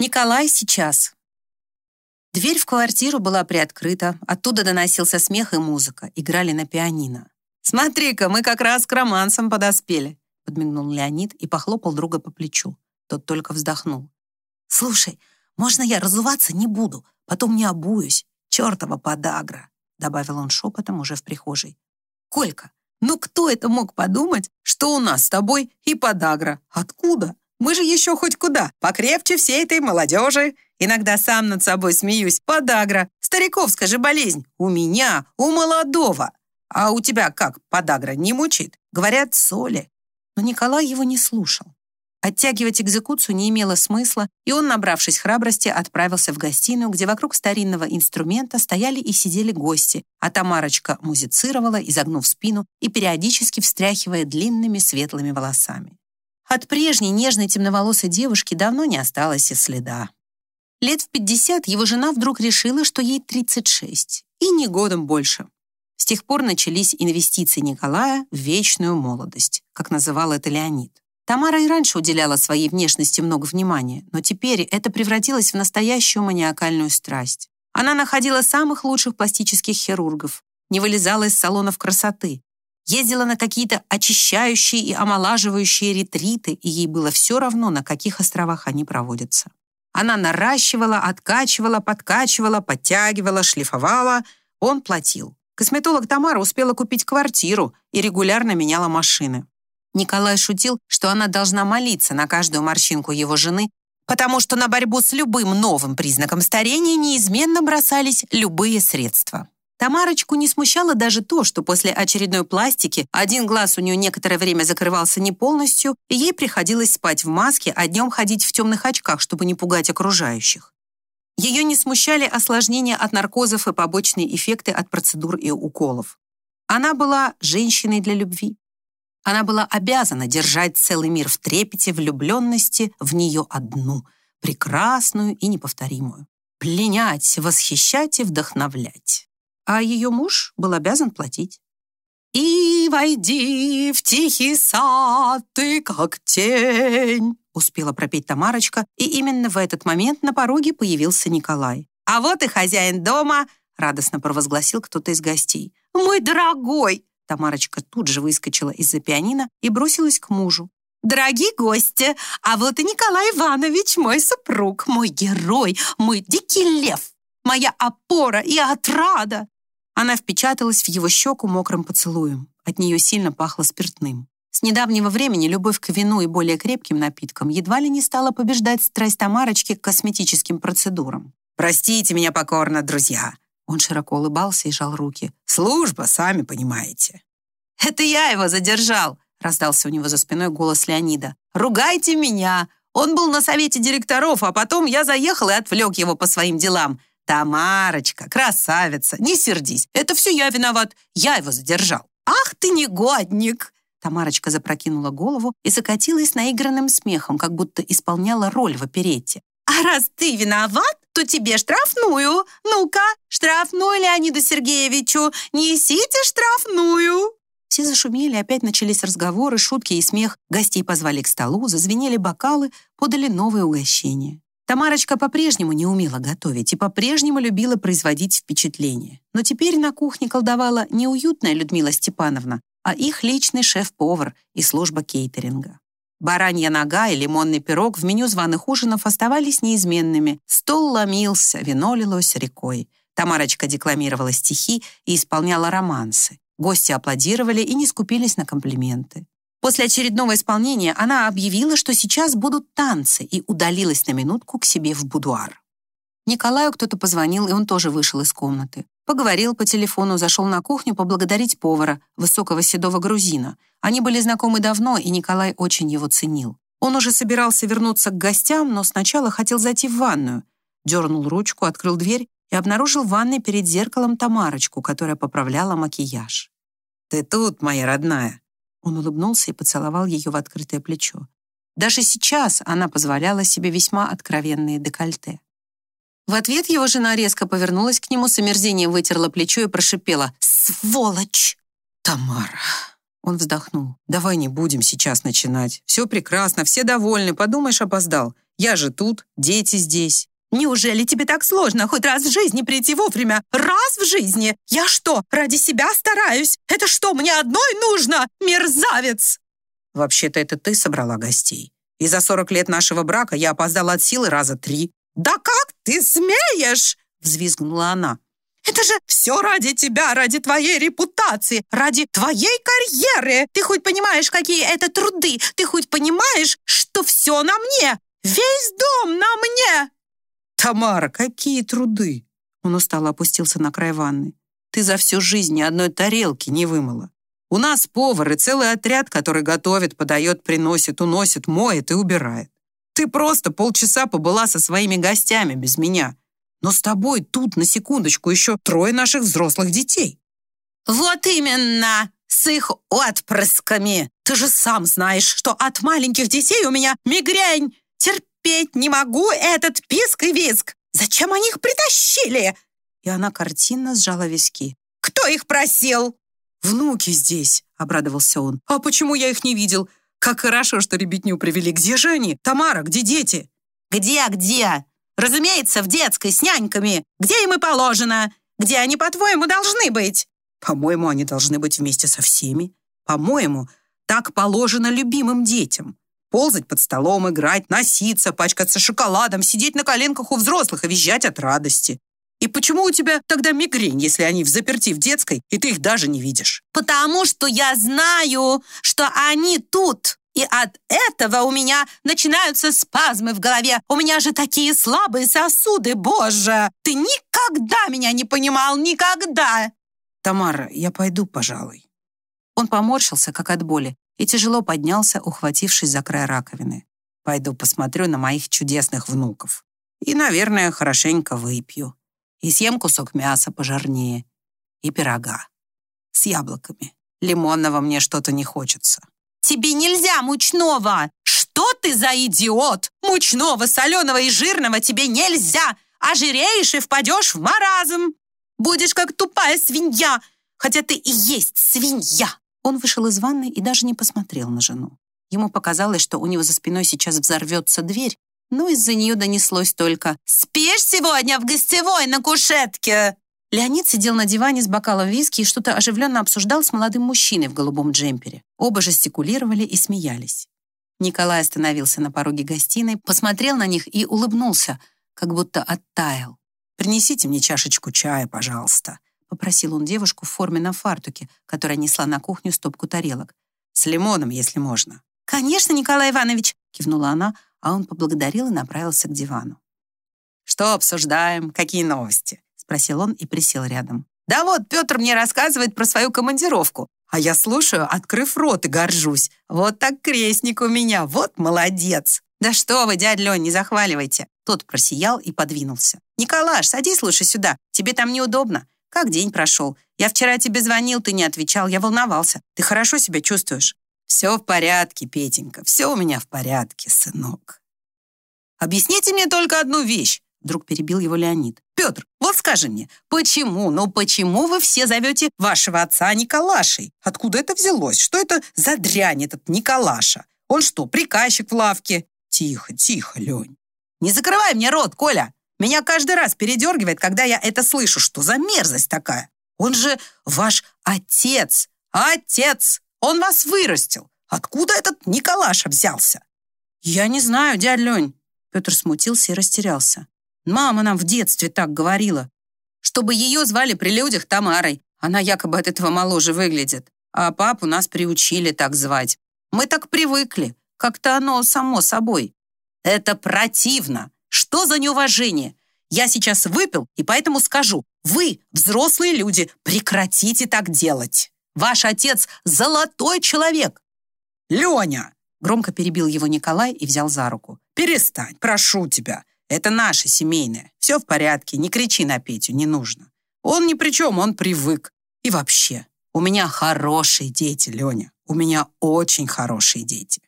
Николай сейчас. Дверь в квартиру была приоткрыта, оттуда доносился смех и музыка, играли на пианино. «Смотри-ка, мы как раз к романсам подоспели», подмигнул Леонид и похлопал друга по плечу. Тот только вздохнул. «Слушай, можно я разуваться не буду, потом не обуюсь? Чертова подагра!» добавил он шепотом уже в прихожей. «Колька, ну кто это мог подумать, что у нас с тобой и подагра? Откуда? Мы же еще хоть куда, покрепче всей этой молодежи. Иногда сам над собой смеюсь. Подагра, стариковская же болезнь. У меня, у молодого. А у тебя как, подагра не мучит? Говорят, соли. Но Николай его не слушал. Оттягивать экзекуцию не имело смысла, и он, набравшись храбрости, отправился в гостиную, где вокруг старинного инструмента стояли и сидели гости, а Тамарочка музицировала, изогнув спину и периодически встряхивая длинными светлыми волосами. От прежней нежной темноволосой девушки давно не осталось и следа. Лет в 50 его жена вдруг решила, что ей 36, и не годом больше. С тех пор начались инвестиции Николая в вечную молодость, как называл это Леонид. Тамара и раньше уделяла своей внешности много внимания, но теперь это превратилось в настоящую маниакальную страсть. Она находила самых лучших пластических хирургов, не вылезала из салонов красоты, ездила на какие-то очищающие и омолаживающие ретриты, и ей было все равно, на каких островах они проводятся. Она наращивала, откачивала, подкачивала, подтягивала, шлифовала. Он платил. Косметолог Тамара успела купить квартиру и регулярно меняла машины. Николай шутил, что она должна молиться на каждую морщинку его жены, потому что на борьбу с любым новым признаком старения неизменно бросались любые средства. Тамарочку не смущало даже то, что после очередной пластики один глаз у нее некоторое время закрывался не полностью, и ей приходилось спать в маске, а днем ходить в темных очках, чтобы не пугать окружающих. Ее не смущали осложнения от наркозов и побочные эффекты от процедур и уколов. Она была женщиной для любви. Она была обязана держать целый мир в трепете влюбленности в нее одну, прекрасную и неповторимую. Пленять, восхищать и вдохновлять а ее муж был обязан платить. «И войди в тихий сад, ты как тень», успела пропеть Тамарочка, и именно в этот момент на пороге появился Николай. «А вот и хозяин дома», радостно провозгласил кто-то из гостей. «Мой дорогой!» Тамарочка тут же выскочила из-за пианино и бросилась к мужу. «Дорогие гости, а вот и Николай Иванович, мой супруг, мой герой, мой дикий лев, моя опора и отрада. Она впечаталась в его щеку мокрым поцелуем. От нее сильно пахло спиртным. С недавнего времени любовь к вину и более крепким напиткам едва ли не стала побеждать страсть Тамарочки к косметическим процедурам. «Простите меня покорно, друзья!» Он широко улыбался и жал руки. «Служба, сами понимаете». «Это я его задержал!» раздался у него за спиной голос Леонида. «Ругайте меня! Он был на совете директоров, а потом я заехал и отвлек его по своим делам. «Тамарочка, красавица, не сердись. Это все я виноват. Я его задержал». «Ах ты негодник!» Тамарочка запрокинула голову и закатилась наигранным смехом, как будто исполняла роль в оперете. «А раз ты виноват, то тебе штрафную. Ну-ка, штрафную Леониду Сергеевичу. Несите штрафную!» Все зашумели, опять начались разговоры, шутки и смех. Гостей позвали к столу, зазвенели бокалы, подали новые угощения. Тамарочка по-прежнему не умела готовить и по-прежнему любила производить впечатление. Но теперь на кухне колдовала не уютная Людмила Степановна, а их личный шеф-повар и служба кейтеринга. Баранья нога и лимонный пирог в меню званых ужинов оставались неизменными. Стол ломился, вино лилось рекой. Тамарочка декламировала стихи и исполняла романсы. Гости аплодировали и не скупились на комплименты. После очередного исполнения она объявила, что сейчас будут танцы, и удалилась на минутку к себе в будуар. Николаю кто-то позвонил, и он тоже вышел из комнаты. Поговорил по телефону, зашел на кухню поблагодарить повара, высокого седого грузина. Они были знакомы давно, и Николай очень его ценил. Он уже собирался вернуться к гостям, но сначала хотел зайти в ванную. Дернул ручку, открыл дверь и обнаружил в ванной перед зеркалом Тамарочку, которая поправляла макияж. «Ты тут, моя родная!» Он улыбнулся и поцеловал ее в открытое плечо. Даже сейчас она позволяла себе весьма откровенные декольте. В ответ его жена резко повернулась к нему, с омерзением вытерла плечо и прошипела «Сволочь!» «Тамара!» Он вздохнул. «Давай не будем сейчас начинать. Все прекрасно, все довольны. Подумаешь, опоздал. Я же тут, дети здесь. Неужели тебе так сложно хоть раз в жизни прийти вовремя? Раз в жизни? Я что, ради себя стараюсь? Это что, мне одной нужно? Мерзавец!» «Вообще-то это ты собрала гостей. И за 40 лет нашего брака я опоздала от силы раза три». «Да как ты смеешь?» — взвизгнула она. Это же все ради тебя, ради твоей репутации, ради твоей карьеры. Ты хоть понимаешь, какие это труды? Ты хоть понимаешь, что все на мне? Весь дом на мне!» «Тамара, какие труды!» Он устало опустился на край ванны. «Ты за всю жизнь ни одной тарелки не вымыла. У нас повар и целый отряд, который готовит, подает, приносит, уносит, моет и убирает. Ты просто полчаса побыла со своими гостями без меня. Но с тобой тут, на секундочку, еще трое наших взрослых детей». «Вот именно! С их отпрысками! Ты же сам знаешь, что от маленьких детей у меня мигрень! Терпеть не могу этот писк и визг! Зачем они их притащили?» И она картинно сжала виски. «Кто их просил?» «Внуки здесь», — обрадовался он. «А почему я их не видел? Как хорошо, что ребятню привели. Где же они? Тамара, где дети?» «Где-где? Разумеется, в детской, с няньками. Где им и положено? Где они, по-твоему, должны быть?» «По-моему, они должны быть вместе со всеми. По-моему, так положено любимым детям. Ползать под столом, играть, носиться, пачкаться шоколадом, сидеть на коленках у взрослых и визжать от радости. И почему у тебя тогда мигрень, если они в заперти в детской, и ты их даже не видишь? Потому что я знаю, что они тут. И от этого у меня начинаются спазмы в голове. У меня же такие слабые сосуды, боже! Ты никогда меня не понимал, никогда!» «Тамара, я пойду, пожалуй». Он поморщился, как от боли, и тяжело поднялся, ухватившись за край раковины. «Пойду посмотрю на моих чудесных внуков. И, наверное, хорошенько выпью. И съем кусок мяса пожирнее. И пирога. С яблоками. Лимонного мне что-то не хочется». Тебе нельзя мучного! Что ты за идиот? Мучного, соленого и жирного тебе нельзя! Ожиреешь и впадешь в маразм! Будешь как тупая свинья, хотя ты и есть свинья!» Он вышел из ванной и даже не посмотрел на жену. Ему показалось, что у него за спиной сейчас взорвется дверь, но из-за нее донеслось только «Спишь сегодня в гостевой на кушетке?» Леонид сидел на диване с бокалом виски и что-то оживленно обсуждал с молодым мужчиной в голубом джемпере. Оба жестикулировали и смеялись. Николай остановился на пороге гостиной, посмотрел на них и улыбнулся, как будто оттаял. «Принесите мне чашечку чая, пожалуйста», — попросил он девушку в форме на фартуке, которая несла на кухню стопку тарелок. «С лимоном, если можно». «Конечно, Николай Иванович», — кивнула она, а он поблагодарил и направился к дивану. «Что обсуждаем? Какие новости?» спросил он и присел рядом. «Да вот, Петр мне рассказывает про свою командировку, а я слушаю, открыв рот и горжусь. Вот так крестник у меня, вот молодец!» «Да что вы, дядя Лень, не захваливайте!» Тот просиял и подвинулся. «Николаш, садись лучше сюда, тебе там неудобно. Как день прошел? Я вчера тебе звонил, ты не отвечал, я волновался. Ты хорошо себя чувствуешь?» «Все в порядке, Петенька, все у меня в порядке, сынок». «Объясните мне только одну вещь. Вдруг перебил его Леонид. «Петр, вот скажи мне, почему, ну почему вы все зовете вашего отца Николашей? Откуда это взялось? Что это за дрянь этот Николаша? Он что, приказчик в лавке?» «Тихо, тихо, Лень. Не закрывай мне рот, Коля. Меня каждый раз передергивает, когда я это слышу. Что за мерзость такая? Он же ваш отец. Отец! Он вас вырастил. Откуда этот Николаша взялся?» «Я не знаю, дядь Лень». Петр смутился и растерялся. Мама нам в детстве так говорила, чтобы ее звали при людях Тамарой. Она якобы от этого моложе выглядит. А папу нас приучили так звать. Мы так привыкли. Как-то оно само собой. Это противно. Что за неуважение? Я сейчас выпил, и поэтому скажу. Вы, взрослые люди, прекратите так делать. Ваш отец — золотой человек. Леня! Громко перебил его Николай и взял за руку. «Перестань, прошу тебя. Это наше семейное. Все в порядке, не кричи на Петю, не нужно. Он ни при чем, он привык. И вообще, у меня хорошие дети, Леня. У меня очень хорошие дети.